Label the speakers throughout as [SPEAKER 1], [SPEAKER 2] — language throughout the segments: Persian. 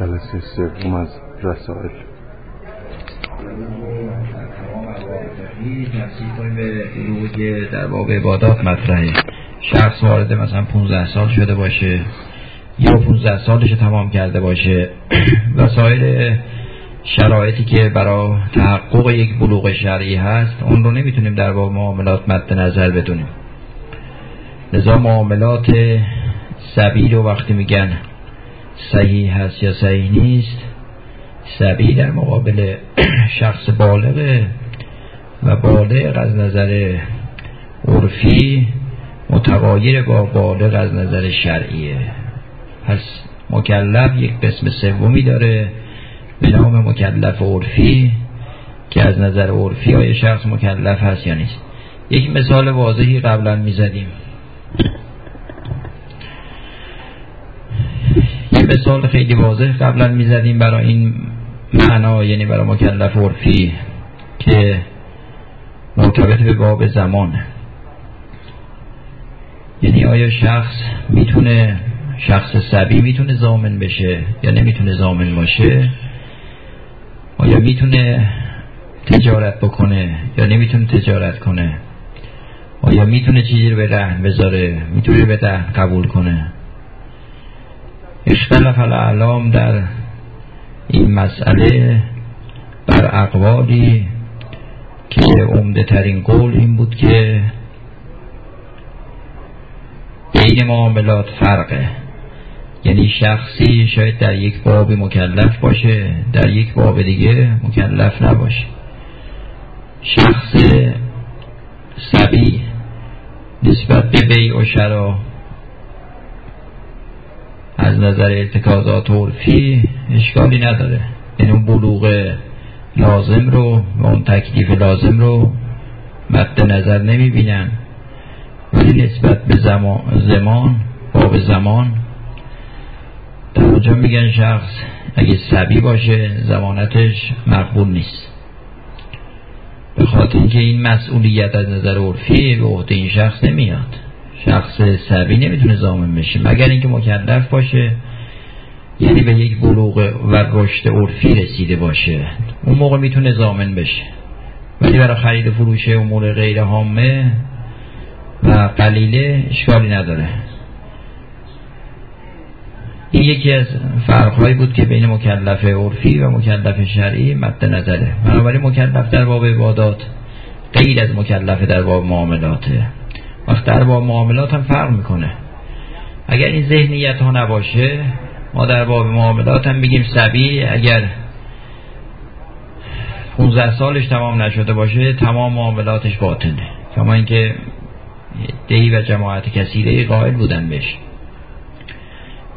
[SPEAKER 1] جلسه سوم از رسائل.
[SPEAKER 2] در باب عبادات مطرحه شخص وارد مثلا 15 سال شده باشه یا 15 سالش تمام کرده باشه. وسایل شرایطی که برای تحقق یک بلوغ شرعی هست اون رو نمی‌تونیم در باب معاملات مد نظر بدونیم. لذا معاملات سبیل رو وقتی میگن صحیح هست یا صحیح نیست سبیل در مقابل شخص بالغه و بالغ از نظر عرفی متغایر با بالغ از نظر شرعیه پس مکلف یک قسم سومی داره به نام مکلف عرفی که از نظر عرفی های شخص مکلف هست یا نیست. یک مثال واضحی قبلا می‌زدیم یک مثال خیلی واضح. قبلا می‌زدیم برای این معنا یعنی برای مکلف عرفی که مرتبط به باب زمان. یعنی آیا شخص می‌تونه شخص سبی می‌تونه زامن بشه یا نمی‌تونه زامن باشه؟ آیا می‌تونه تجارت بکنه یا نمی‌تونه تجارت کنه؟ آیا می‌تونه چیزی رو به رهن بذاره می‌تونه به رهن قبول کنه؟ اختلاف الاعلام در این مسئله بر اقوالی که عمده ترین قول این بود که بین معاملات فرقه. یعنی شخصی شاید در یک باب مکلف باشه در یک باب دیگه مکلف نباشه. شخص سبی نسبت به بی و شرا از نظر ارتکازات عرفی اشکالی نداره. یعنی اون بلوغ لازم رو و اون تکلیف لازم رو مد نظر نمی بینن ولی نسبت به زمان, زمان باب زمان در اونجا میگن شخص اگه سبی باشه زمانتش مقبول نیست. به خاطر اینکه این مسئولیت از نظر عرفی به عهده این شخص نمیاد. شخص سبی نمی‌تونه زامن بشه. مگر اینکه مکلف باشه یعنی به یک بلوغ و رشد عرفی رسیده باشه. اون موقع می‌تونه زامن بشه. ولی برای خرید فروش امور غیر هامه و قلیله اشکالی نداره. این یکی از فرقهایی بود که بین مکلف عرفی و مکلف شرعی مد نظره. بنابراین مکلف در باب عبادات غیر از مکلف در باب معاملاته وقت در باب معاملات هم فرق می‌کنه. اگر این ذهنیت ها نباشه ما در باب معاملات هم بگیم سبی اگر 15 سالش تمام نشده باشه تمام معاملاتش باطنه. کما اینکه دهی و جماعت کثیره قائل بودن بهش.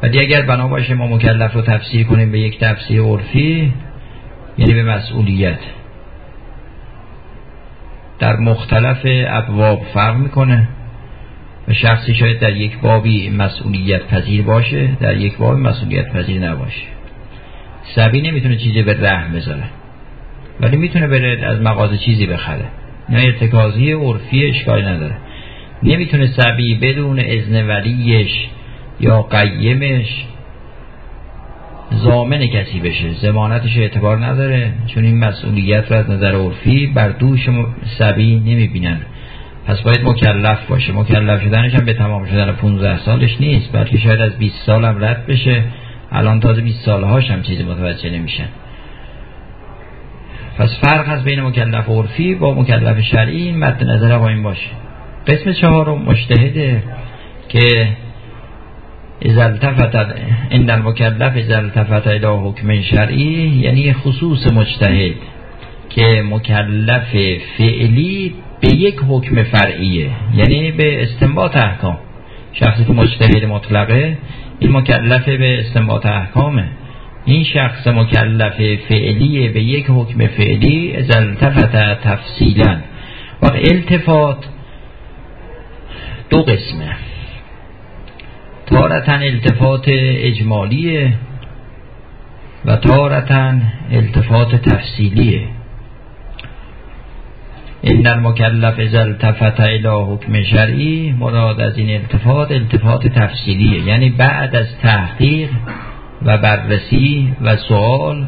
[SPEAKER 2] ولی اگر بنا باشه ما مکلف رو تفسیر کنیم به یک تفسیر عرفی یعنی به مسئولیت. در مختلف ابواب فرق می‌کنه. شخصی شاید در یک بابی مسئولیت پذیر باشه در یک بابی مسئولیت پذیر نباشه. سبی نمی‌تونه چیزی به رحم بذاره ولی می‌تونه بره از مغازه چیزی بخره. نه ارتکازی عرفی اشکالی نداره. نمی‌تونه سبی بدون اذن ولیش یا قیمش زامن کسی بشه. زمانتش اعتبار نداره چون این مسئولیت رو از نظر عرفی بر دوش سبی نمی‌بینن. پس باید مکلف باشه. مکلف شدنش هم به تمام شدن 15 سالش نیست بلکه شاید از 20 سال هم رد بشه. الان تازه 20 سالهاش هم چیزی متوجه نمیشن. پس فرق هست بین مکلف عرفی با مکلف شرعی مد نظر آقایین باشه. قسم چهارم مشتهده که التفت ان المکلف اذا التفت الى حکم شرعی یعنی خصوص مجتهد که مکلف فعلی به یک حکم فرعیه یعنی به استنباط احکام. شخصی که مجتهد مطلقه این مکلف به استنباط احکامه. این شخص مکلف فعلی به یک حکم فعلی از التفت تفصیلا. و التفات دو قسمه. تارتن التفات اجمالیه و تارتن التفات تفصیلیه. این المکلف از التفت الى حکم شرعی مراد از این التفات التفات تفصیلیه. یعنی بعد از تحقیق و بررسی و سوال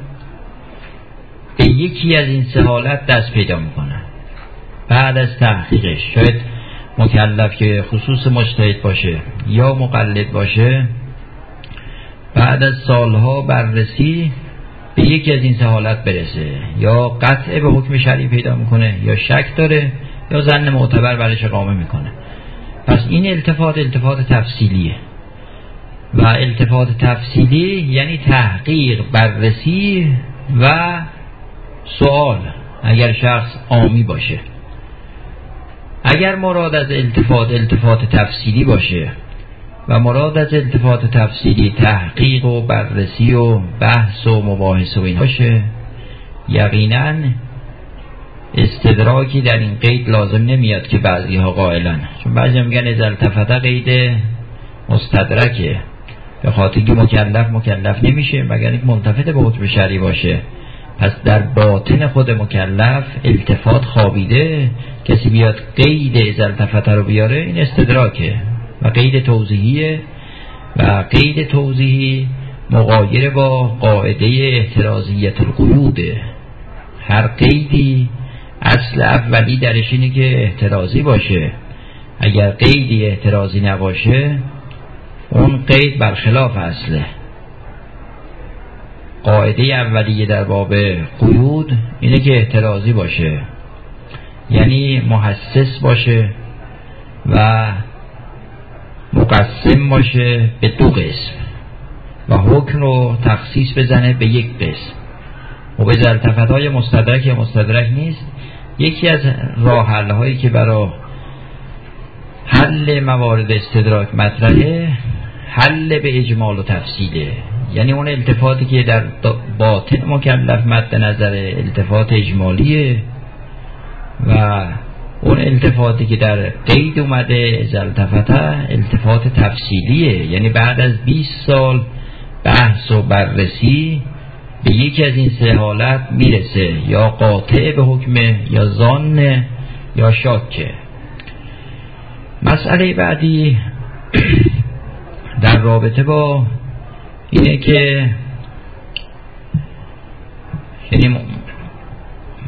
[SPEAKER 2] به یکی از این سه حالت دست پیدا می‌کنه. بعد از تحقیقش شاید مکلف که خصوص مجتهد باشه یا مقلد باشه بعد از سالها بررسی به یکی از این سه حالت برسه. یا قطع به حکم شرعی پیدا می‌کنه یا شک داره یا زن معتبر برش اقامه می‌کنه. پس این التفات التفات تفصیلیه. و التفات تفصیلی یعنی تحقیق بررسی و سوال اگر شخص آمی باشه. اگر مراد از التفات التفات تفصیلی باشه و مراد از التفات تفصیلی تحقیق و بررسی و بحث و مباحث و این باشه. یقینا استدراکی در این قید لازم نمیاد که بعضی ها قائلن. چون بعضی میگن از التفت قید مستدرکه. به خاطر که مکلف مکلف نمیشه مگر اینکه ملتفت به حکم شرعی باشه. پس در باطن خود مکلف التفات خوابیده. کسی بیاد قید از التفت رو بیاره این استدراکه. و قید توضیحیه و قید توضیحی مقایر با قاعده احترازیت القیوده هر قیدی اصل اولی درش اینه که احترازی باشه. اگر قیدی احترازی نباشه اون قید برخلاف اصله. قاعده اولیه در باب قیود اینه که احترازی باشه. یعنی محسس باشه و مقسم باشه به دو قسم و حکم رو تخصیص بزنه به یک قسم. و به زلطفت های مستدرک یا مستدرک نیست. یکی از راه هایی که برای حل موارد استدراک مطرحه حل به اجمال و تفصیله. یعنی اون التفاتی که در باطن مکلف مد نظر التفات اجمالیه و اون التفاتی که در قید اومده از التفات تفصیلیه. یعنی بعد از 20 سال بحث و بررسی به یکی از این سه حالت می‌رسه. یا قاطع به حکمه یا زان یا شاکه مسئله بعدی در رابطه با اینه که یعنی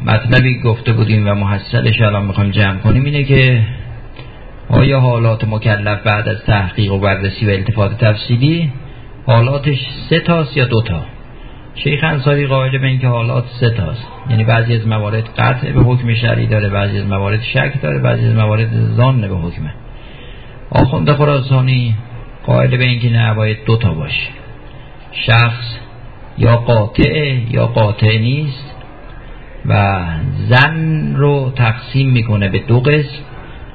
[SPEAKER 2] مطلبی گفته بودیم و محصلش الان می‌خوایم جمع کنیم اینه که آیا حالات مکلف بعد از تحقیق و بررسی و التفات تفصیلی حالاتش سه تاست یا دو تا؟ شیخ انصاری قائل به اینکه حالات سه تاست. یعنی بعضی از موارد قطع به حکم شرعی داره بعضی از موارد شک داره بعضی از موارد زان به حکمه آخونده خراسانی قائل به اینکه نه باید دو تا باشه. شخص یا قاطع یا قاطع نیست و زن رو تقسیم می‌کنه به دو قسم.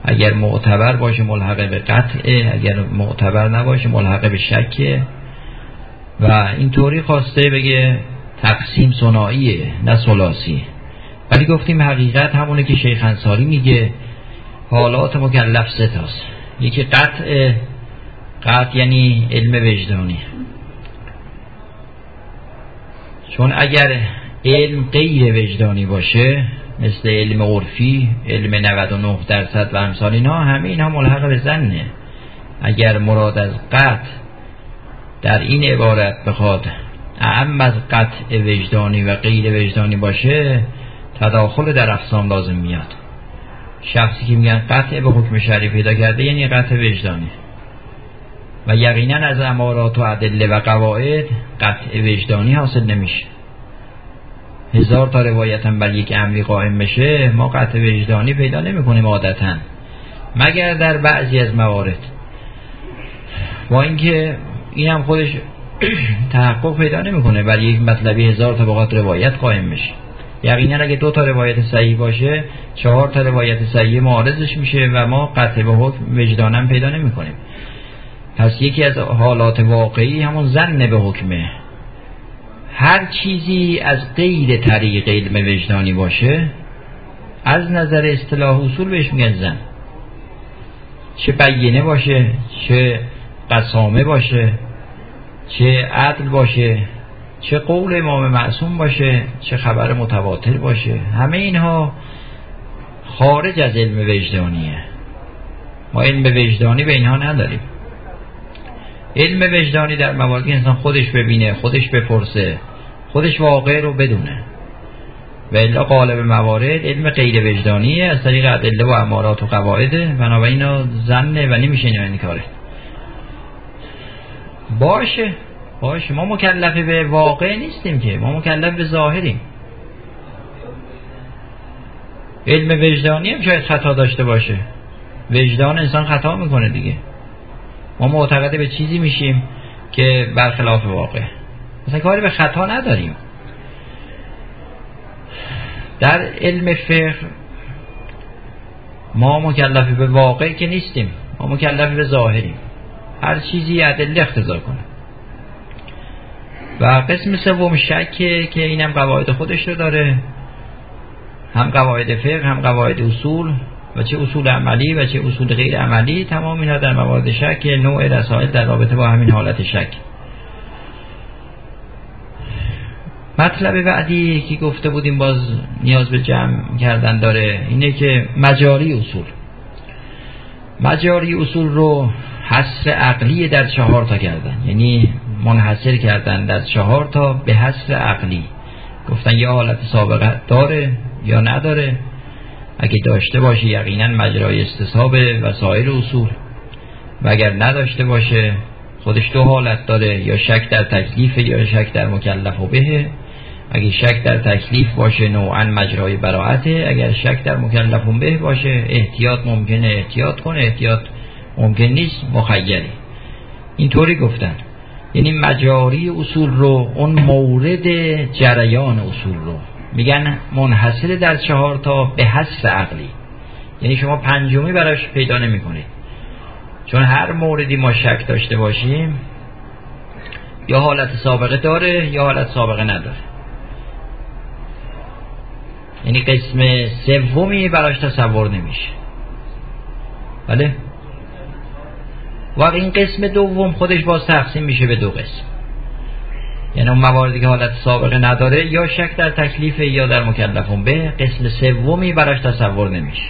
[SPEAKER 2] اگر معتبر باشه ملحقه به قطعه اگر معتبر نباشه ملحقه به شکه. و اینطوری خواسته بگه تقسیم سناییه نه سلاسی ولی گفتیم حقیقت همونه که شیخ انصاری میگه حالات مکلف ستاست یکی قطع قطع یعنی علم وجدانی. چون اگر علم غیر وجدانی باشه مثل علم عرفی علم 99 درصد و امثال اینا همه اینا ملحق به زنه. اگر مراد از قطع در این عبارت بخواد اعم از قطع وجدانی و غیر وجدانی باشه تداخل در افسام لازم میاد. شخصی که میگن قطع به حکم شرعی پیدا کرده یعنی قطع وجدانی. و یقینا از امارات و عدله و قواعد قطع وجدانی حاصل نمیشه. هزار تا روایت هم بر یک امری قائم بشه ما قطع وجدانی پیدا نمی کنیم عادتا. مگر در بعضی از موارد. با اینکه این هم خودش تحقق پیدا نمی‌کنه برای یک مطلبی هزار تا بقات روایت قائم بشه یقینا اگه دو تا روایت صحیح باشه چهار تا روایت صحیح معارضش میشه و ما قطع به حکم وجدانم پیدا نمی‌کنیم. پس یکی از حالات واقعی همون زن به حکمه. هر چیزی از غیر طریق علم وجدانی باشه از نظر اصطلاح اصول بهش میگن زن. چه بینه باشه چه قسامه باشه چه عدل باشه چه قول امام معصوم باشه چه خبر متواتر باشه. همه اینها خارج از علم وجدانیه. ما علم وجدانی به اینها نداریم. علم وجدانی در مواردی انسان خودش ببینه خودش بپرسه خودش واقع رو بدونه. و الا قالب موارد علم غیر وجدانیه از طریق ادله و امارات و قواعده بنابراین زنه و نمیشه این کاره. باشه باشه. ما مکلف به واقع نیستیم که. ما مکلف به ظاهریم. علم وجدانی هم شاید خطا داشته باشه. وجدان انسان خطا می‌کنه دیگه. ما معتقد به چیزی میشیم که برخلاف واقع. مثلا کاری به خطا نداریم. در علم فقه ما مکلف به واقع که نیستیم ما مکلف به ظاهریم. هر چیزی عدل اختزا کنه. و قسم سوم شکه که اینم قواعد خودش رو داره. هم قواعد فقه هم قواعد اصول. و چه اصول عملی و چه اصول غیر عملی تمام اینا در موارد شک نوع رسائل در رابطه با همین حالت شک. مطلب بعدی که گفته بودیم باز نیاز به جمع کردن داره اینه که مجاری اصول. مجاری اصول رو حصر عقلی در چهار تا کردن. یعنی منحصر کردن در چهار تا به حصر عقلی. گفتن یه حالت سابقه داره یا نداره. اگه داشته باشه یقینا مجرای استصحاب وسایل اصول. و اگر نداشته باشه خودش دو حالت داره یا شک در تکلیف یا شک در مکلف و بهه. اگه شک در تکلیف باشه نوعا مجرای براعته. اگر شک در مکلف و به باشه احتیاط ممکنه احتیاط کنه احتیاط ممکن نیست مخیلی اینطوری گفتن. یعنی مجاری اصول رو اون مورد جریان اصول رو میگن منحصر در چهار تا به حس عقلی. یعنی شما پنجمی براش پیدا نمی کنید چون هر موردی ما شک داشته باشیم یا حالت سابقه داره یا حالت سابقه نداره. یعنی قسم سومی براش تصور نمیشه. بله؟ و این قسم دوم خودش باز تقسیم میشه به دو قسم. یعنی اون مواردی که حالت سابقه نداره یا شک در تکلیف یا در مکلفون. به قسم سومی براش تصور نمیشه.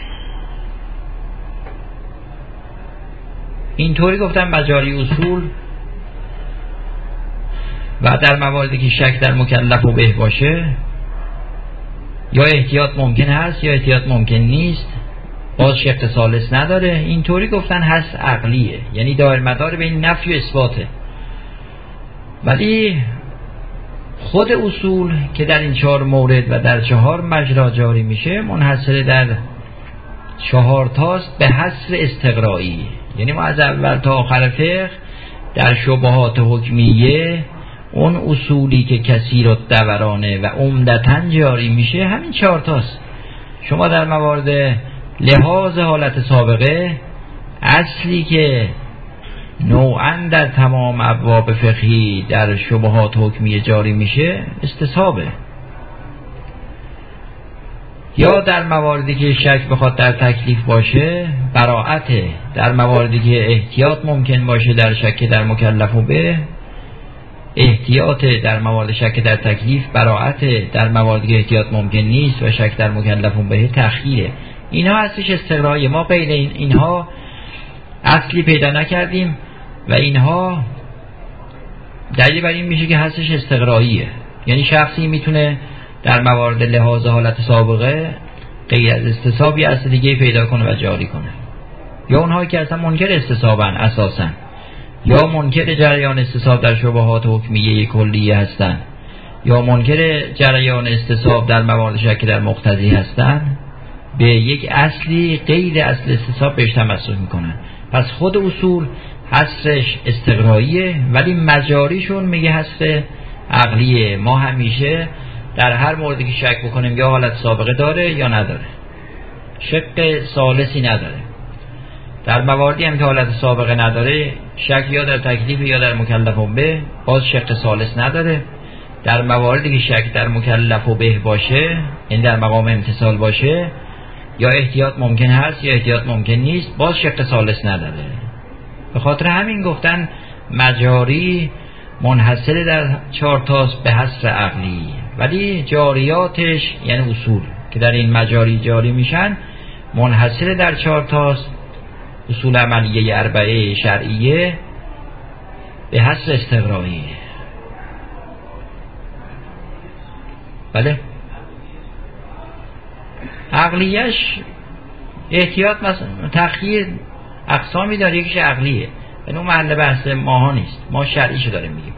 [SPEAKER 2] اینطوری گفتم مجاری اصول. و در مواردی که شک در مکلف و به باشه یا احتیاط ممکن هست یا احتیاط ممکن نیست. باز شق سالس نداره. اینطوری گفتن هست عقلیه. یعنی دار مدار به این نفی و اثباته. ولی خود اصول که در این چهار مورد و در چهار مجرا جاری میشه منحصر در چهار تاست به حصر استقرایی. یعنی ما از اول تا آخر فقه در شبهات حکمیه اون اصولی که کسی رو دورانه و عمدتا جاری میشه همین چهار تاست. شما در موارد لحاظ حالت سابقه اصلی که نوعا در تمام ابواب فقهی در شبهات حکمی جاری میشه استصحابه. یا در مواردی که شک بخواد در تکلیف باشه براعته در مواردی که احتیاط ممکن باشه در شک در مکلف و به احتیاط در موارد شک در تکلیف براعته در مواردی که احتیاط ممکن نیست و شک در مکلف و به تخییره اینها هستش استقرای ما بین اینها. اصلی پیدا نکردیم و اینها دلیل بر این میشه که هستش استقراییه یعنی شخصی می‌تونه در موارد لحاظ حالت سابقه غیر از استصابی اصل دیگه پیدا کنه و جاری کنه. یا اونهایی که اصلا منکر استصابن اساسا یا منکر جریان استصاب در شبهات حکمیه کلیه هستن یا منکر جریان استصاب در موارد شک در مقتضی هستن به یک اصلی غیر اصل استصاب بهش تمسک می‌کنن. پس خود اصول حسش استقراییه ولی مجاریشون میگه حس عقلیه. ما همیشه در هر موردی که شک بکنیم یا حالت سابقه داره یا نداره. شق سالسی نداره. در مواردی هم که حالت سابقه نداره شک یا در تکلیف یا در مکلف و به باز شق سالس نداره. در مواردی که شک در مکلف و به باشه این در مقام امتصال باشه یا احتیاط ممکن هست یا احتیاط ممکن نیست باز شق سالس نداره. به خاطر همین گفتن مجاری منحصر در چارتاست به حصر عقلی. ولی جاریاتش یعنی اصول که در این مجاری جاری میشن منحصر در چارتاست اصول عملیه اربعه شرعیه به حس استقرایی. بله؟ عقلیش احتیاط مثلا تخییر اقسامی داره یکیش عقلیه. به اون محل بحث ماها نیست. ما شرعیشو داریم میگیم.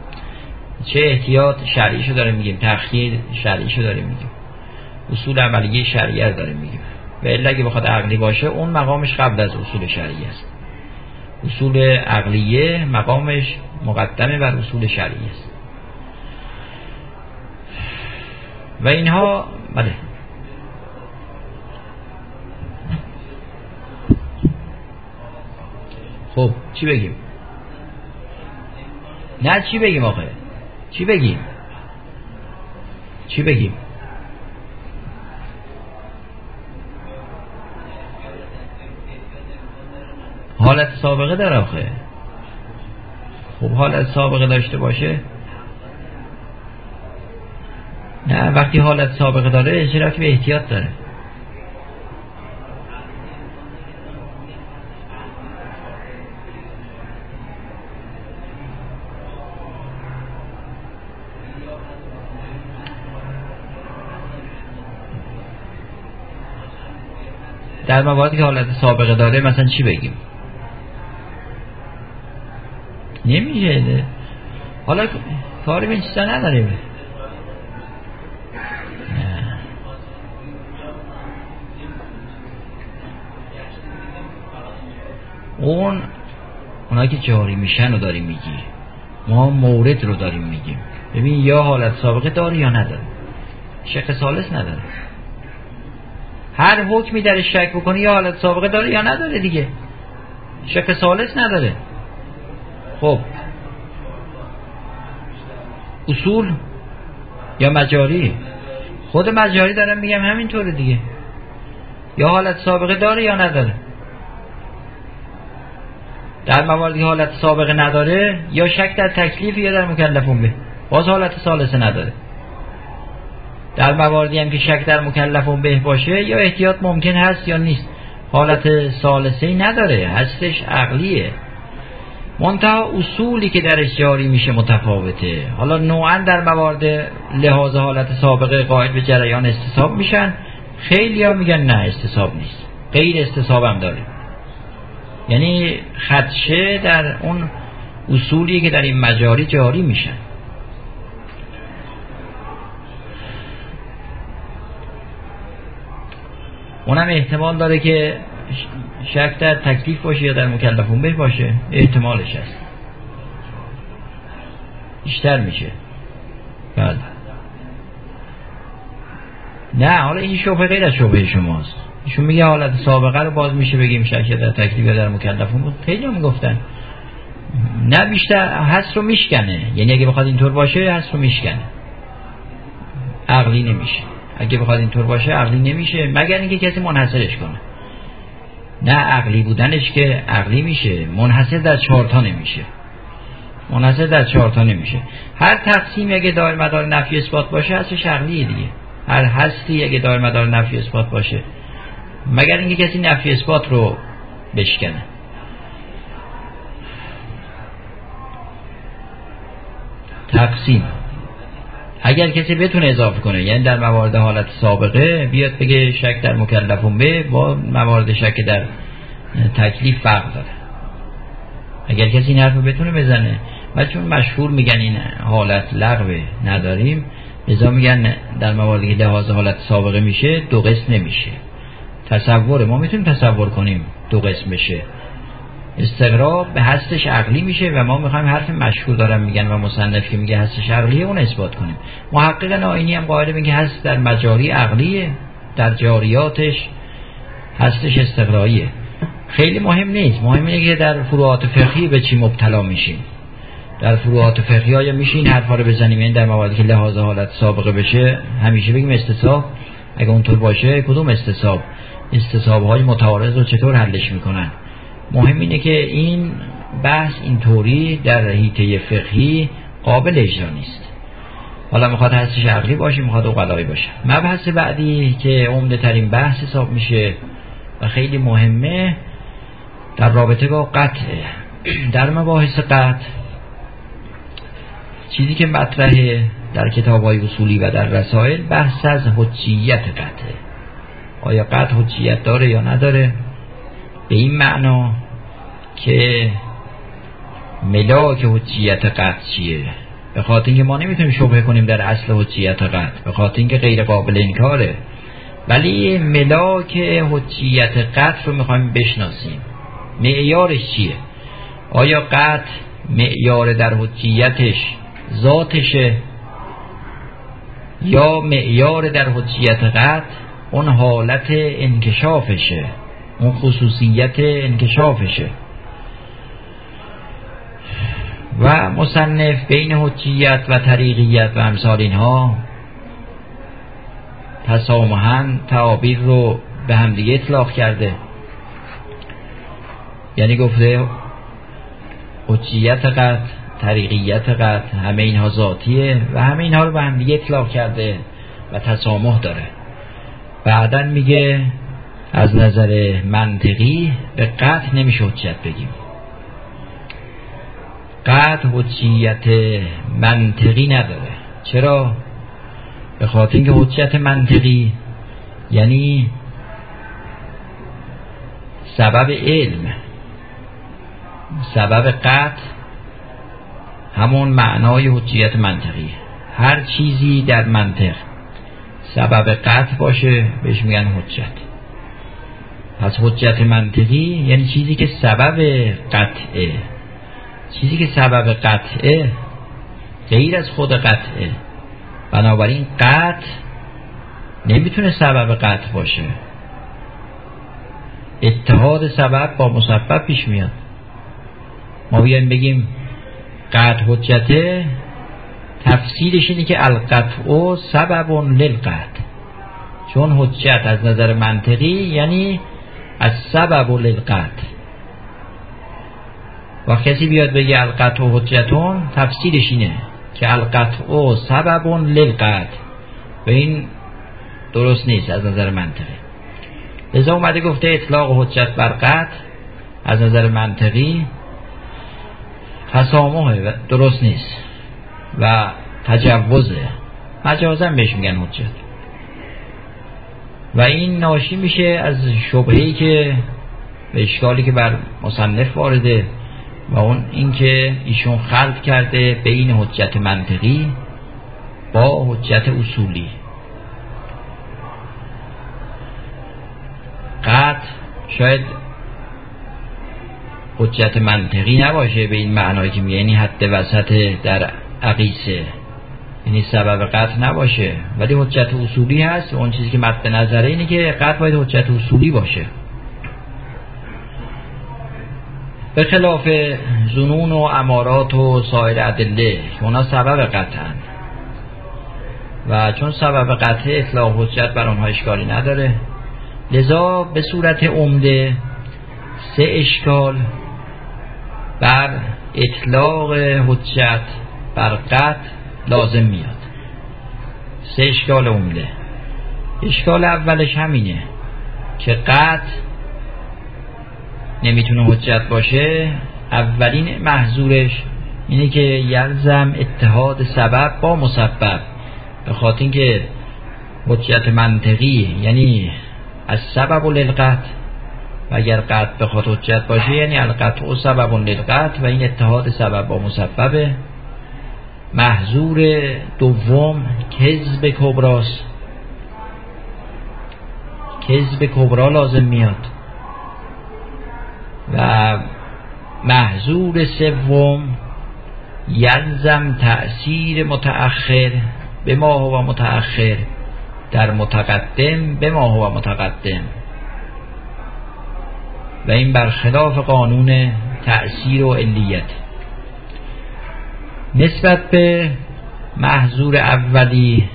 [SPEAKER 2] چه احتیاط شرعیشو داریم میگیم تخییر شرعیشو داریم میگیم. اصول عملیه شرعیه داریم میگیم. و الا اگه بخواد عقلی باشه اون مقامش قبل از اصول شرعی است. اصول عقلیه مقامش مقدمه بر اصول شرعی است. و اینها بله. خب چی بگیم؟ نه چی بگیم آخه چی بگیم؟ چی بگیم؟ حالت سابقه در آخه. خب حالت سابقه داشته باشه؟ نه وقتی حالت سابقه داره چرا به احتیاط داره؟ در مواردی که حالت سابقه داره مثلا چی بگیم؟ نمیشه. حالا کاری به چیزا نداریم. اون اونا که جاری میشن رو داریم میگی ما مورد رو داریم میگیم. ببین یا حالت سابقه داره یا نداره شک سالس نداره. هر حکمی در شک بکنی یا حالت سابقه داره یا نداره دیگه. شک سالس نداره. خب. اصول یا مجاری؟ خود مجاری دارم میگم همینطوره دیگه. یا حالت سابقه داره یا نداره. در مواردی حالت سابقه نداره یا شک در تکلیف یا در مکلفون به. باز حالت سالسه نداره. در مواردی هم که شک در مکلفون به باشه یا احتیاط ممکن هست یا نیست. حالت سالسه نداره هستش عقلیه. منتها اصولی که درش جاری میشه متفاوته. حالا نوعا در موارد لحاظ حالت سابقه قائل به جریان استصاب میشن. خیلی ها میگن نه استصاب نیست. غیر استصاب هم داره. یعنی خدشه در اون اصولی که در این مجاری جاری میشن. اونم احتمال داره که شک در تکلیف باشه یا در مکلفون به باشه. احتمالش هست. بیشتر میشه. بله. نه حالا این شبه غیر از شبه شماست. ایشون میگه حالت سابقه رو باز میشه بگیم شک در تکلیف یا در مکلفون بود. خیلی هم گفتن نه بیشتر هست رو میشکنه. یعنی اگه بخواد اینطور باشه هست رو میشکنه. عقلی نمیشه. اگه بخواد اینطور باشه عقلی نمیشه مگر اینکه کسی منحصرش کنه. نه عقلی بودنش که عقلی میشه منحصر در چهارتا نمیشه. منحصر در چهارتا نمیشه. هر تقسیم اگه دار مدار نفی اثبات باشه هستش عقلیه دیگه. هر هستی اگه دار مدار نفی اثبات باشه مگر اینکه کسی نفی اثبات رو بشکنه. تقسیم. اگر کسی بتونه اضافه کنه یعنی در موارد حالت سابقه بیاد بگه شک در مکلفون به با موارد شک در تکلیف فرق داره. اگر کسی این حرف بتونه بزنه. و چون مشهور میگن این حالت لغوه نداریم ازا میگن در مواردی که لحاظ حالت سابقه میشه دو قسم نمیشه. تصور ما می‌تونیم تصور کنیم دو قسم بشه. استقراب به هستش عقلی میشه و ما می‌خوایم حرف مشهور دارم میگن و مصنف که میگه هستش عقلیه اون اثبات کنیم. محقق ناینی هم قائل میگه هست در مجاری عقلیه در جاریاتش هستش استقراییه. خیلی مهم نیست. مهم اینه که در فروعات فقهی به چی مبتلا میشیم؟ در فروعات فقهی های میشه این حرفا رو بزنیم؟ این در مواردی که لحاظ حالت سابقه بشه همیشه بگیم استصاب اگه اونطور باشه کدوم استصاب استصاب های متعارض رو چطور حلش می‌کنن؟ مهم اینه که این بحث اینطوری در حیطه فقهی قابل اجرا نیست. حالا می‌خواد هستش عقلی باشه می‌خواد اقلایی باشه. مبحث بعدی که عمده ترین بحث حساب میشه و خیلی مهمه در رابطه با قطع. در مباحث قطع چیزی که مطرحه در کتاب های اصولی و در رسائل بحث از حجیت قطعه آیا قطع حجیت داره یا نداره؟ به این معنا که ملاک حجیت قطع چیه؟ به خاطر اینکه ما نمی‌تونیم شبه کنیم در اصل حجیت قطع به خاطر اینکه غیر قابل انکاره. ولی ملاک حجیت قطع رو می‌خوایم بشناسیم. معیارش چیه؟ آیا قطع معیار در حجیتش ذاتشه یا معیار در حجیت قطع اون حالت انکشافشه؟ اون خصوصیت انکشافشه. و مصنف بین حجیت و طریقیت و امثال اینها تسامحن تعابیر رو به همدیگه اطلاق کرده. یعنی گفته حجیت قد طریقیت قد همه اینها ذاتیه و همه اینها رو به همدیگه اطلاق کرده و تسامح داره. بعدا میگه از نظر منطقی به قطع نمیشه حجیت بگیم. قطع حجیت منطقی نداره. چرا؟ به خاطر اینکه حجیت منطقی یعنی سبب علم سبب قطع همون معنای حجیت منطقی. هر چیزی در منطق سبب قطع باشه بهش میگن حجت. پس حجت منطقی یعنی چیزی که سبب قطعه. چیزی که سبب قطعه غیر از خود قطعه. بنابراین قطع نمی‌تونه سبب قطع باشه. اتحاد سبب با مسبب پیش میاد. ما بیایم بگیم قطع حجته تفسیرش اینه که القطع سبب للقطع. چون حجت از نظر منطقی یعنی از سبب للقطع و کسی بیاد بگه القطع حجتون تفسیرش اینه که القطع سبب للقطع و این درست نیست از نظر منطقی. لذا اومده گفته اطلاق حجت بر قطع از نظر منطقی تسامحه درست نیست و تجوزه. مجازا بهش میگن حجت. و این ناشی میشه از شبهی که به اشکالی که بر مصنف وارده و اون اینکه ایشون خلط کرده بین حجت منطقی با حجت اصولی. قطع شاید حجت منطقی نباشه به این معنایی که یعنی حد وسط در عقیسه. یعنی سبب قطع نباشه. ولی حجت اصولی هست. اون چیزی که مد نظره اینه که قطع باید حجت اصولی باشه. به خلاف زنون و امارات و سایر ادله که اونا سبب قطعا و چون سبب قطع اطلاق حجت بر آنها اشکالی نداره. لذا به صورت عمده سه اشکال بر اطلاق حجت بر قطع لازم میاد. سه اشکال عمده اشکال اولش همینه که قطع نمی‌تونه حجت باشه. اولین محضورش اینه که یلزم اتحاد سبب با مسبب. به خاطر اینکه حجت منطقی یعنی از سبب و للقت و اگر قطع بخواد حجت باشه یعنی القطع و سبب و للقت و این اتحاد سبب با مسبب محضور دوم کذب کبراست. کذب کبرا لازم میاد. و محضور سوم یلزم تأثیر متأخر به ما هو متأخر در متقدم به ما هو متقدم. و این برخلاف قانون تأثیر و علیت. نسبت به محضور اولی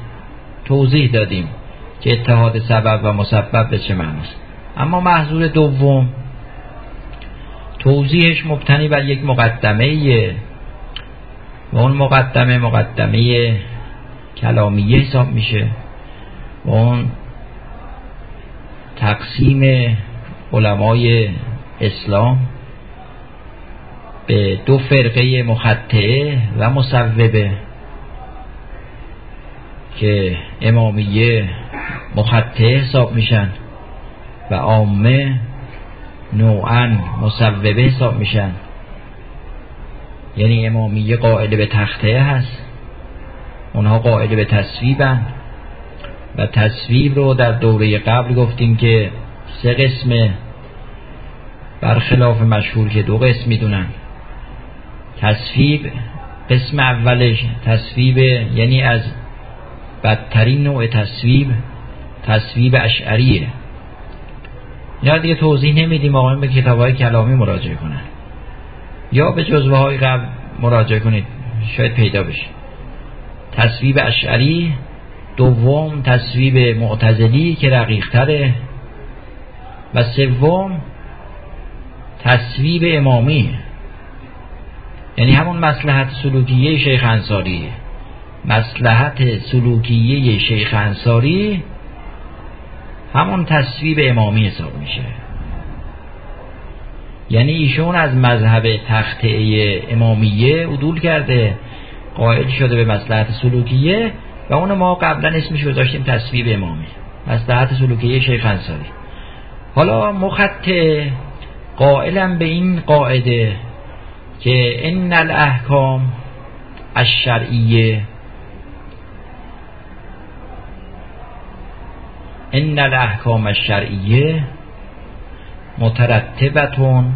[SPEAKER 2] توضیح دادیم که اتحاد سبب و مسبب به چه معناست. اما محضور دوم توضیحش مبتنی بر یک مقدمه و اون مقدمه مقدمه کلامیه حساب میشه و اون تقسیم علمای اسلام به دو فرقه مخطعه و مصوبه که امامیه مخطه حساب میشن و عامه نوعا مصوبه حساب میشن. یعنی امامیه قائل به تخته هست اونها قائل به تصویبن و تصویب رو در دوره قبل گفتیم که سه قسمه برخلاف مشهور که دو قسم می‌دونن. تصویب قسم اولش تصویب یعنی از بدترین نوع تصویب تصویب اشعریه. یا دیگه توضیح نمیدیم آقایون به کتاب های کلامی مراجعه کنن. یا به جزوه های قبل مراجعه کنید شاید پیدا بشه. تصویب اشعری دوم تصویب معتزلی که رقیق تره و سوم تصویب امامی. یعنی همون مسلحت سلوکیه شیخ انصاری. مسلحت سلوکیه شیخ انصاری همون تصویب امامی حساب میشه. یعنی ایشون از مذهب تخته امامیه عدول کرده قائل شده به مسلحت سلوکیه و اون ما قبلا اسمش گذاشتیم تصویب امامی مسلحت سلوکیه شیخ انصاری. حالا مخط قائلم به این قاعده که ان الاحکام الشرعیه. ان الاحکام الشرعیه مترتبتون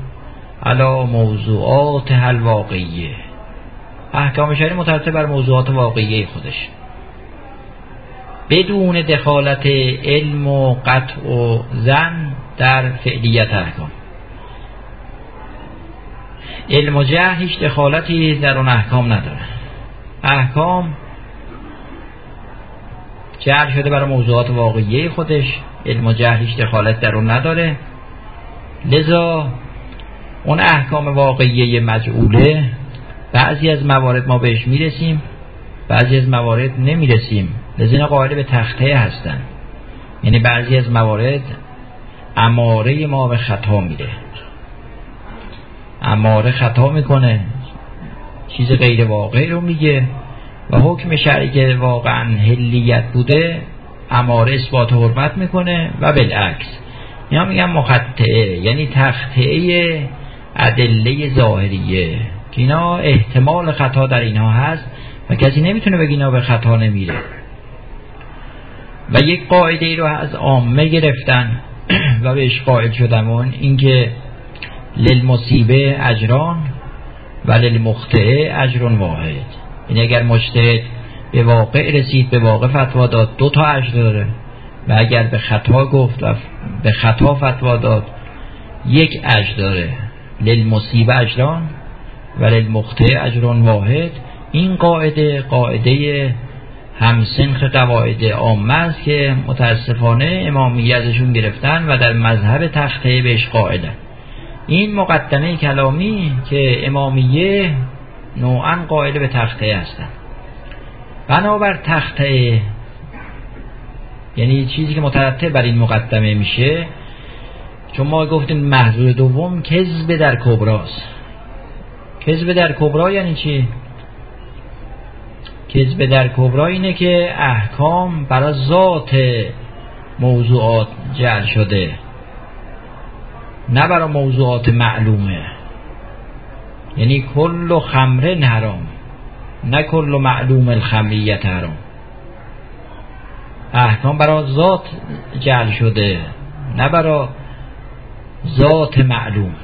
[SPEAKER 2] علی موضوعات الواقعیه. احکام شرعی مترتب بر موضوعات واقعیه خودش. بدون دخالت علم و قطع و زن در فعلیت احکام. علم و جهل هیچ دخالتی در اون احکام نداره. احکام جهل شده برای موضوعات واقعیه خودش علم و جهل هیچ دخالت در اون نداره. لذا اون احکام واقعیه مجعوله بعضی از موارد ما بهش می‌رسیم بعضی از موارد نمی‌رسیم. لذا قائل به تخته هستن. یعنی بعضی از موارد اماره ما به خطا میره اماره خطا می‌کنه. چیز غیر واقعی رو میگه و حکم شرعی که واقعا هلیت بوده اماره اثبات حرمت می‌کنه و بالعکس. یا میگن مخطعه یعنی تخته ادله ظاهریه. که اینا احتمال خطا در اینها هست و کسی نمی‌تونه بگه اینا به خطا نمیره. و یک قاعده ای رو از عامه گرفتن و بهش قائل شدمون اینکه للمصیبه اجران و للمخطئه اجرون واحد. این یعنی اگر مجتهد به واقع رسید به واقع فتوا داد دو تا اجر داره. و اگر به خطا گفت و به خطا فتوا داد یک اجر داره. للمصیبه اجران و للمخطئه اجرون واحد. این قاعده قاعده همسنخ قواعد عامه است که متاسفانه امامیه ازشون گرفتن و در مذهب تخته بهش قاعده این مقدمه کلامی که امامیه نوعا قائل به تخته هستن. بنابر تخته یعنی چیزی که مترتب بر این مقدمه میشه چون ما گفتیم محضور دوم کذب در کبراست. کذب در کبرا یعنی چی؟ کذب در کبرا اینه که احکام برای ذات موضوعات جعل شده. نه برای موضوعات معلومه. یعنی کل خمره حرام نه کل معلوم الخمریت حرام. احکام برای ذات جعل شده. نه برای ذات معلوم.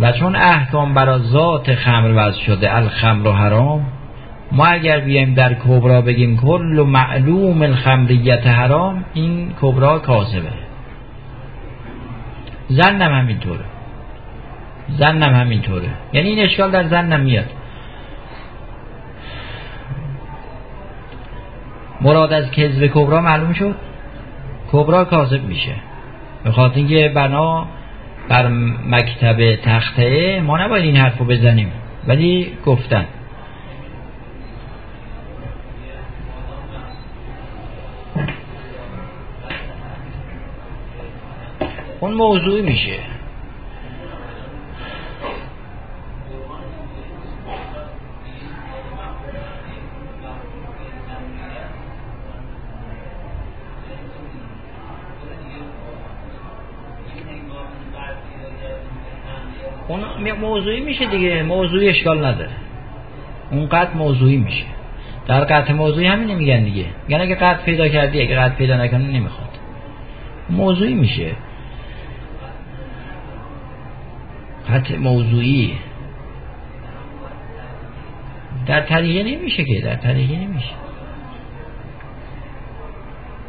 [SPEAKER 2] و چون احکام برای ذات خمر وضع شده الخمر و حرام ما اگر بیایم در کبرا بگیم کل معلوم الخمریت حرام این کبرا کاذبه. زنم همینطوره. زنم همینطوره. یعنی این اشکال در زنم میاد. مراد از کذب کبرا معلوم شد؟ کبرا کاذب میشه. به خاطر اینکه بنا بر مکتب تخته ما نباید این حرف رو بزنیم. ولی گفتن. اون موضوعی میشه. اون موضوعی میشه دیگه. موضوعی اشکال نداره. اون قد موضوعی میشه. در قطع موضوعی همین میگن دیگه. میگن اگه قطع پیدا کردی اگه قطع پیدا نکنی نمی‌خواد. موضوعی میشه. قطع موضوعی. در طریقه نمیشه که در طریقه نمیشه.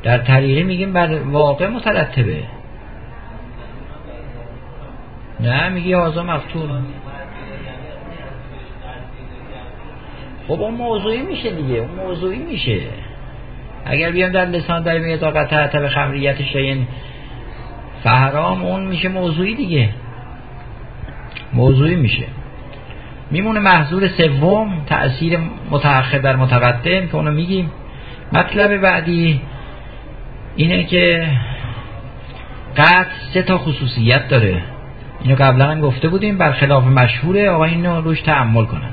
[SPEAKER 2] در طریقه میگیم بر واقع مترتبه. نه میگی آزا مفتور خب اون موضوعی میشه دیگه اون موضوعی میشه. اگر بیام در لسان در میاد آقا تحت خمریت شین فهرام اون میشه موضوعی دیگه. موضوعی میشه. میمونه محضور سوم تأثیر متأخر در متقدم که اونو میگیم. مطلب بعدی اینه که قطع سه تا خصوصیت داره. اینو قبلا هم گفته بودیم برخلاف مشهوره آقا اینو روش تعمل کنن.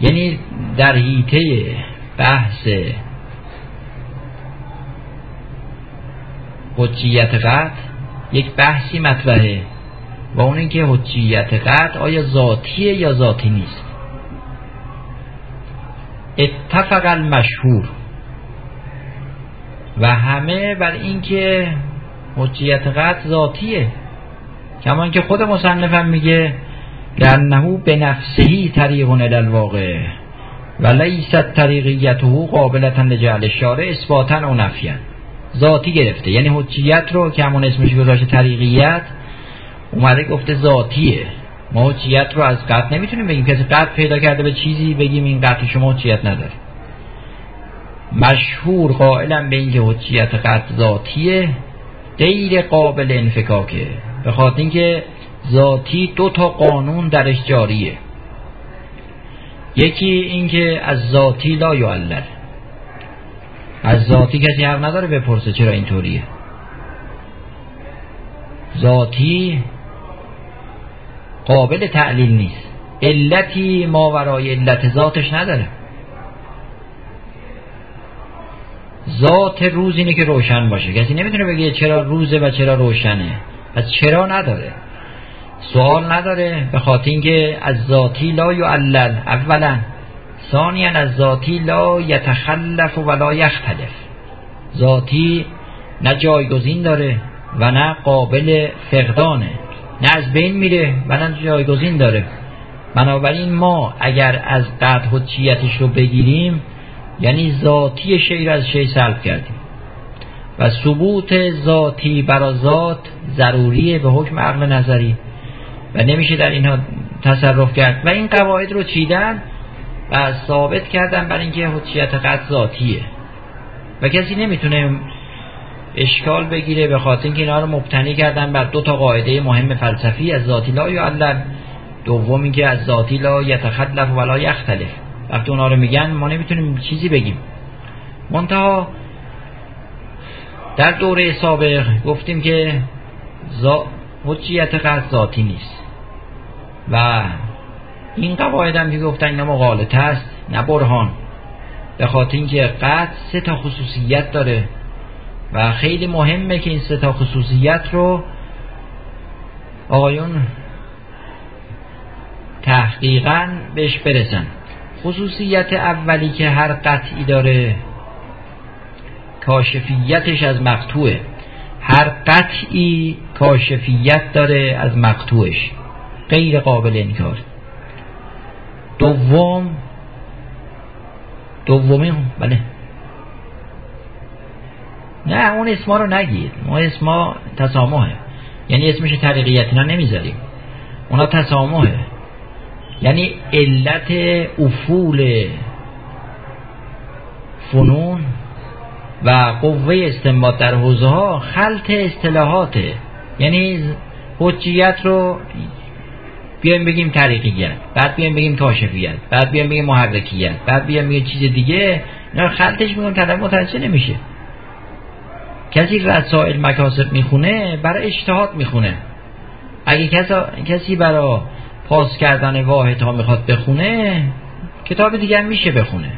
[SPEAKER 2] یعنی در حیطه بحث حجیت قطع یک بحثی مطرحه. و اون اینکه حجیت قطع آیا ذاتیه یا ذاتی نیست. اتفق المشهور. و همه بر اینکه حجیت قطع ذاتیه. کما که خود مصنفم میگه لانه به نفسهی طریق الواقع و لیست طریقیته قابلتا لجعل شارع اثباتا و نفیان ذاتی گرفته. یعنی حجیت رو که همون اسمش گذاشته طریقیت اومده گفته ذاتیه. ما حجیت رو از قطع نمی‌تونیم بگیم. کسی قطع پیدا کرده به چیزی بگیم این قطع شما حجیت نداره. مشهور قائلا به اینکه حجیت قطع ذاتیه غیر قابل انفکاکه. به خاطر اینکه ذاتی دو تا قانون درش جاریه. یکی اینکه از ذاتی لا یعلل. از ذاتی کسی حق نداره بپرسه چرا اینطوریه. ذاتی قابل تعلیل نیست. علتی ما ورای علت ذاتش نداره. ذات روز اینه که روشن باشه. کسی نمی‌تونه بگه چرا روزه و چرا روشنه. پس چرا نداره؟ سوال نداره به خاطر اینکه از ذاتی لا یعلل. اولا ثانیا از ذاتی لا یتخلف و لا یختلف. ذاتی نه جایگزین داره و نه قابل فقدانه. نه از بین میره و نه جایگزین داره. بنابراین ما اگر از قطع حجیتش رو بگیریم یعنی ذاتی شی از شی سلب کردیم. و ثبوت ذاتی برا ذات ضروریه به حکم عقل نظری. و نمیشه در اینها تصرف کرد. و این قواعد رو چیدن و ثابت کردن برای اینکه حجیت قطع ذاتیه. و کسی نمی‌تونه اشکال بگیره به خاطر اینکه اینا رو مبتنی کردن بر دو تا قاعده مهم فلسفی از ذاتی لا یعلم دومی که از ذاتی لا یتخلف ولا یختلف. وقتی اونا رو میگن ما نمی‌تونیم چیزی بگیم. منتها در دوره سابق گفتیم که. حجیت قصد ذاتی نیست. و این قواعد هم که گفتن اینا مغالطه است نه برهان. به خاطر اینکه قد سه تا خصوصیت داره. و خیلی مهمه که این سه تا خصوصیت رو آقایون تحقیقا بهش برسن. خصوصیت اولی که هر قطعی داره کاشفیتش از مقتوعه هر قطعی کاشفیت داره از مقتوعش غیر قابل انکار. دوم دومی بله. نه اون اسما رو نگید ما اسما تسامحه. یعنی اسمش طریقیت اینا نمی‌ذاریم. اونا تسامحه. یعنی علت افول فنون و قوه استنباط در حوزه ها خلط اصطلاحاته یعنی حجیت رو بیایم بگیم طریقیت بعد بیایم بگیم کاشفیت بعد بیایم بگیم محرکیت بعد بیایم بگیم چیز دیگه نه خلطش طرف متوجه نمیشه. کسی رسائل مکاسب می‌خونه برای اجتهاد می‌خونه. اگه کسی برای پاس کردن واحد ها می‌خواد بخونه کتاب دیگر میشه بخونه.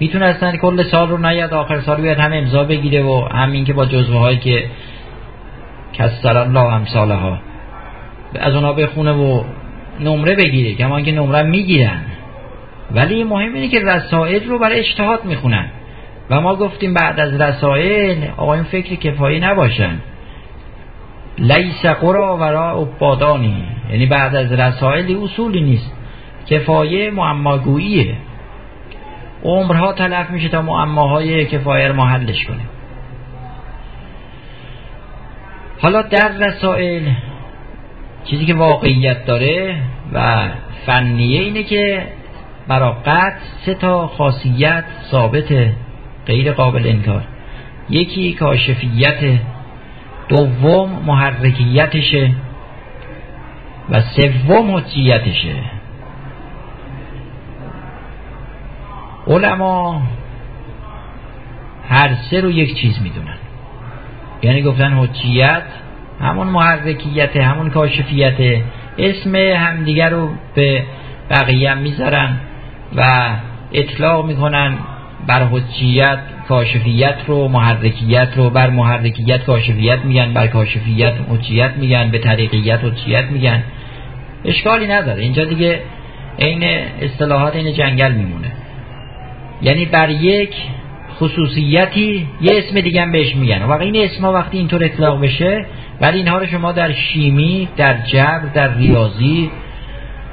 [SPEAKER 2] می‌تونه اصلا کل سال رو نیاد آخر سال بیاد هم امضا بگیره و همین که با جزوه هایی که کسر الله امثاله ها از اونا بخونه و نمره بگیره کما که نمره می‌گیرن. ولی مهم اینه که رسائل رو برای اجتهاد می‌خونن. و ما گفتیم بعد از رسائل آقایون فکر کفایی نباشن. لیس قرا ورا بادانی یعنی بعد از رسائل اصولی نیست. کفایه معماگوییه. عمرها تلف میشه تا معماهای کفایه رو محلش کنه حالا در رسائل چیزی که واقعیت داره و فنیه اینه که برا قطع سه تا خاصیت ثابت غیر قابل انکار. یکی کاشفیت دوم محرکیتشه و سوم حجیتشه. علما هر سه رو یک چیز می‌دونن. یعنی گفتن حجیت همون محرکیت همون کاشفیت اسم همدیگر رو به بقیه می‌ذارن و اطلاق می‌کنن. بر حجیت کاشفیت رو محرکیت رو بر محرکیت کاشفیت میگن بر کاشفیت حجیت میگن به طریقیت حجیت میگن. اشکالی نداره. اینجا دیگه عین اصطلاحات این جنگل میمونه. یعنی بر یک خصوصیتی یه اسم دیگه بهش میگن. و این اسم وقتی اینطور اطلاق بشه ولی اینها رو شما در شیمی در جبر در ریاضی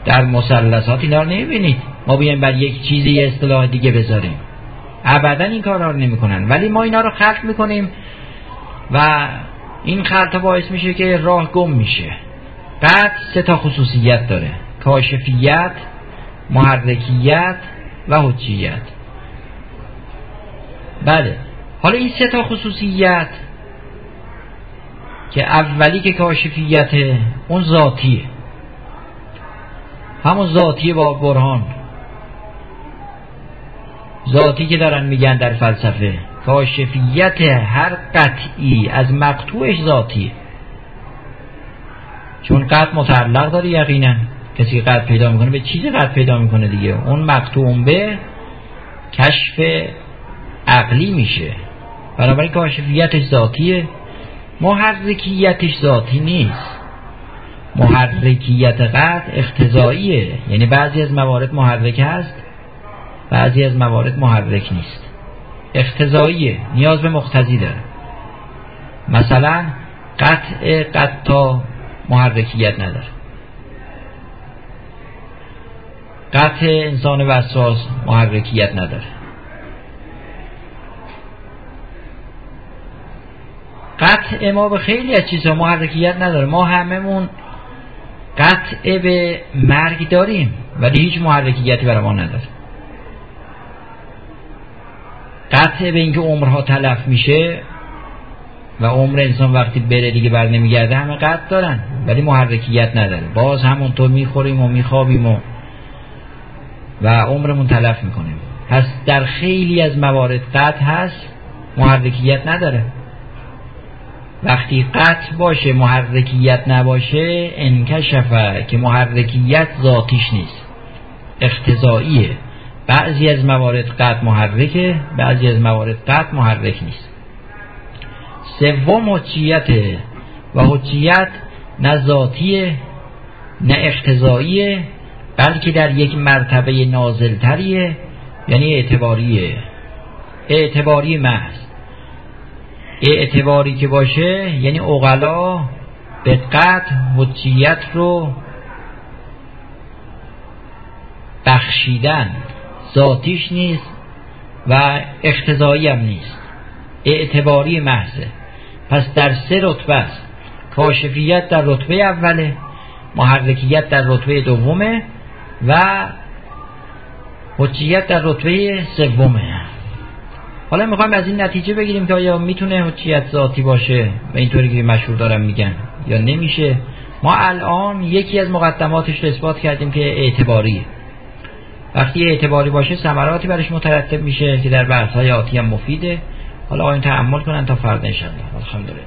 [SPEAKER 2] در مثلثات اینا رو نمی‌بینید. ما بیایم بر یک چیزی اصطلاح دیگه بذاریم. ابدا این کارا رو نمی‌کنن. ولی ما اینا رو خلق می‌کنیم و این خلط باعث میشه که راه گم میشه. بعد سه تا خصوصیت داره. کاشفیت محرکیت و حجیت. بله. حالا این سه تا خصوصیت که اولی که کاشفیت اون ذاتیه. همون ذاتیه با برهان. ذاتی که دارن میگن در فلسفه کاشفیت هر قطعی از مقطوعش ذاتی چون قطع متعلق داره یقینا. کسی قطع پیدا می‌کنه به چیزی قطع پیدا می‌کنه دیگه. اون مقطوع به کشف عقلی میشه. بنابراین کاشفیتش ذاتیه. محرکیتش ذاتی نیست. محرکیت قطع اختزاییه. یعنی بعضی از موارد محرک هست. بعضی از موارد محرک نیست. اختزاییه نیاز به مختزی داره مثلا قطع قطع محرکیت نداره قطع انسان وسواس محرکیت نداره قطع ما به خیلی از چیزها محرکیت نداره. ما هممون قطع به مرگ داریم ولی هیچ محرکیتی برای ما نداره. قطع به اینکه عمرها تلف میشه و عمر انسان وقتی بره دیگه بر نمیگرده همه قطع دارن ولی محرکیت نداره. باز همونطور می‌خوریم و میخوابیم و و عمرمون تلف می‌کنیم پس در خیلی از موارد قطع هست محرکیت نداره. وقتی قطع باشه محرکیت نباشه انکشفه که محرکیت ذاتیش نیست. اختزائیه بعضی از موارد قطع محرکه بعضی از موارد قطع محرک نیست. سوم حجیته و حجیت نه ذاتیه نه اختزائیه بلکه در یک مرتبه نازلتریه یعنی اعتباریه. اعتباری محض. اعتباری که باشه یعنی اغلا به قطع حجیت رو بخشیدن. ذاتیش نیست و اختزایی هم نیست. اعتباری محضه. پس در سه رتبه است. کاشفیت در رتبه اوله محرکیت در رتبه دومه و حجیت در رتبه سومه. حالا می‌خوایم از این نتیجه بگیریم که آیا می‌تونه حجیت ذاتی باشه؟ و اینطوری که مشهور دارم میگن. یا نمیشه. ما الان یکی از مقدماتش رو اثبات کردیم که اعتباریه. وقتی اعتباری باشه ثمراتی برش مترتب میشه که در بحث های آتی هم مفیده. حالا آین تعمل کنن تا فردا انشاءالله. الحمدلله.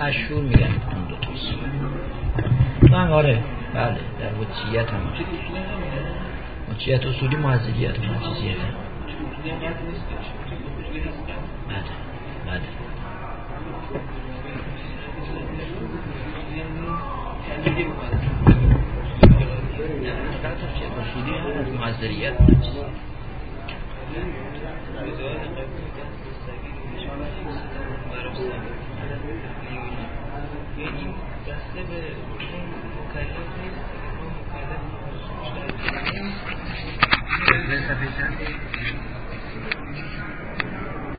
[SPEAKER 2] مشهور میگن اون دو تاست من آره بله در وچیت هم.
[SPEAKER 3] حجیت اصولی معذریت و مجزیت بله بله. فقط حجیت اصولی